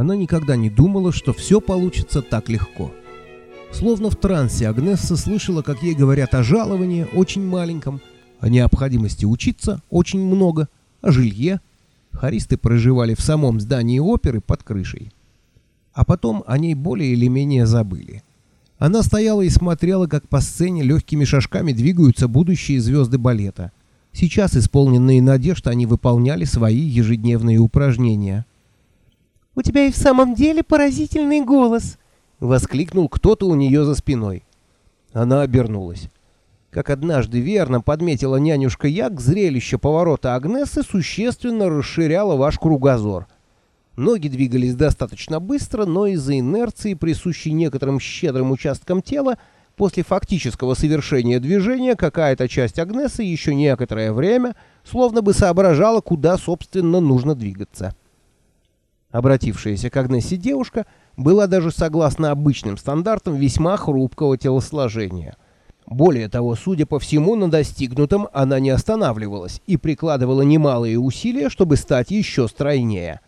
Она никогда не думала, что все получится так легко. Словно в трансе Агнесса слышала, как ей говорят о жаловании очень маленьком, о необходимости учиться очень много, о жилье. Хористы проживали в самом здании оперы под крышей. А потом о ней более или менее забыли. Она стояла и смотрела, как по сцене легкими шажками двигаются будущие звезды балета. Сейчас, исполненные надежд, они выполняли свои ежедневные упражнения. «У тебя и в самом деле поразительный голос!» — воскликнул кто-то у нее за спиной. Она обернулась. Как однажды верно подметила нянюшка Як, зрелище поворота Агнесы существенно расширяло ваш кругозор. Ноги двигались достаточно быстро, но из-за инерции, присущей некоторым щедрым участкам тела, после фактического совершения движения какая-то часть Агнесы еще некоторое время словно бы соображала, куда, собственно, нужно двигаться. Обратившаяся к Агнессе девушка была даже согласно обычным стандартам весьма хрупкого телосложения. Более того, судя по всему, на достигнутом она не останавливалась и прикладывала немалые усилия, чтобы стать еще стройнее.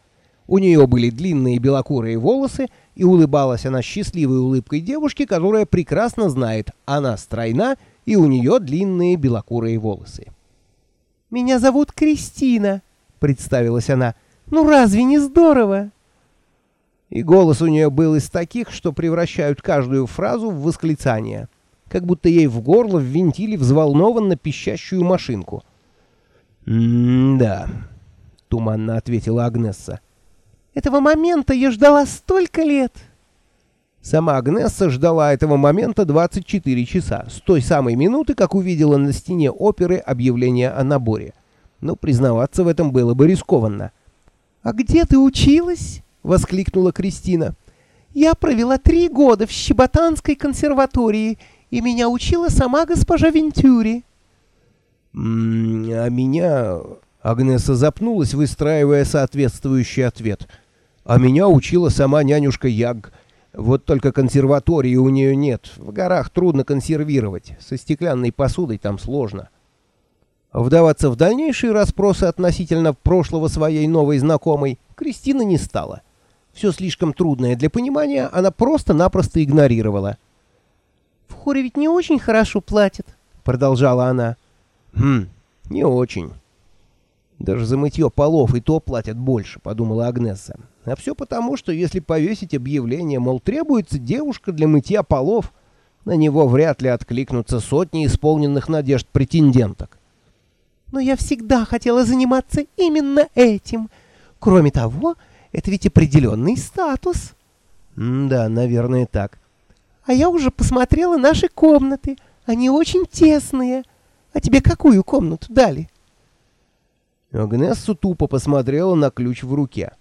У нее были длинные белокурые волосы, и улыбалась она счастливой улыбкой девушки, которая прекрасно знает, она стройна, и у нее длинные белокурые волосы. «Меня зовут Кристина», — представилась она. «Ну разве не здорово?» И голос у нее был из таких, что превращают каждую фразу в восклицание как будто ей в горло ввинтили взволнованно пищащую машинку. «М-да», — туманно ответила Агнесса. «Этого момента я ждала столько лет». Сама Агнесса ждала этого момента 24 часа, с той самой минуты, как увидела на стене оперы объявление о наборе. Но признаваться в этом было бы рискованно. «А где ты училась?» — воскликнула Кристина. «Я провела три года в Щеботанской консерватории и меня учила сама госпожа Вентюри. А меня... Агнеса запнулась, выстраивая соответствующий ответ. А меня учила сама нянюшка Яг. Вот только консерватории у нее нет. В горах трудно консервировать. Со стеклянной посудой там сложно. Вдаваться в дальнейшие расспросы относительно прошлого своей новой знакомой Кристина не стала. Все слишком трудное для понимания она просто-напросто игнорировала хоре ведь не очень хорошо платят», — продолжала она. «Хм, не очень. Даже за мытье полов и то платят больше», — подумала Агнеса. «А все потому, что если повесить объявление, мол, требуется девушка для мытья полов, на него вряд ли откликнутся сотни исполненных надежд претенденток». «Но я всегда хотела заниматься именно этим. Кроме того, это ведь определенный статус». М «Да, наверное, так. А я уже посмотрела наши комнаты. Они очень тесные. А тебе какую комнату дали?» Агнессу тупо посмотрела на ключ в руке.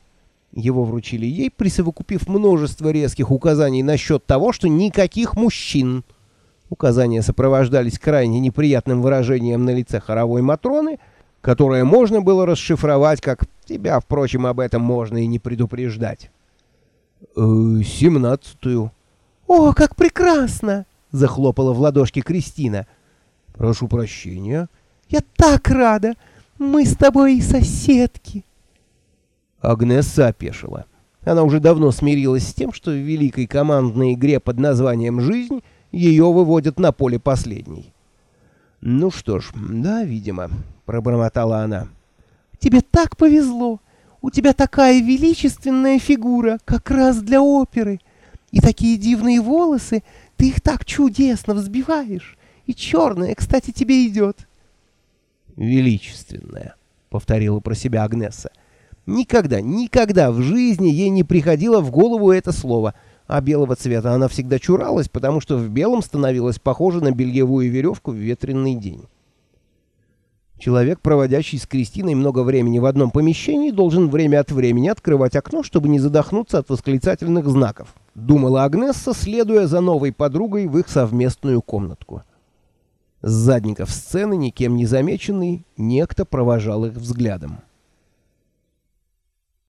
Его вручили ей, присовокупив множество резких указаний насчет того, что никаких мужчин. Указания сопровождались крайне неприятным выражением на лице хоровой Матроны, которое можно было расшифровать как «тебя, впрочем, об этом можно и не предупреждать». «Э, «Семнадцатую», «О, как прекрасно!» — захлопала в ладошки Кристина. «Прошу прощения». «Я так рада! Мы с тобой соседки!» Агнесса опешила. Она уже давно смирилась с тем, что в великой командной игре под названием «Жизнь» ее выводят на поле последней. «Ну что ж, да, видимо», — пробормотала она. «Тебе так повезло! У тебя такая величественная фигура, как раз для оперы!» И такие дивные волосы, ты их так чудесно взбиваешь. И черная, кстати, тебе идет. Величественная, повторила про себя Агнесса. Никогда, никогда в жизни ей не приходило в голову это слово, а белого цвета она всегда чуралась, потому что в белом становилась похожа на бельевую веревку в ветреный день. Человек, проводящий с Кристиной много времени в одном помещении, должен время от времени открывать окно, чтобы не задохнуться от восклицательных знаков, думала Агнесса, следуя за новой подругой в их совместную комнатку. С задников сцены, никем не замеченный, некто провожал их взглядом.